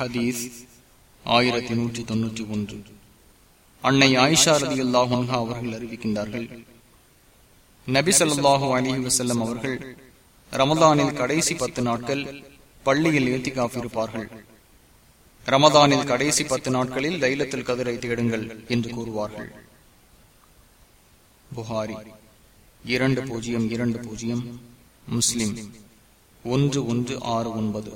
ஹதீஸ் ஆயிரத்தி நூற்றி தொன்னூற்றி ஒன்று. அன்னை ஆயிஷா ரதி அல்லாஹா அவர்கள் அறிவிக்கின்றார்கள். நபி சொல்லாஹு அலி வசல்லம் அவர்கள் ரமதானில் கடைசி பத்து நாட்கள் பள்ளியில் ஏத்தி காப்பிருப்பார்கள் ரமதானில் கடைசி பத்து நாட்களில் தைலத்தில் கதிரை தேடுங்கள் என்று கூறுவார்கள். புகாரி இரண்டு பூஜ்ஜியம் இரண்டு பூஜ்ஜியம் முஸ்லிம் ஒன்று ஒன்று ஆறு ஒன்பது.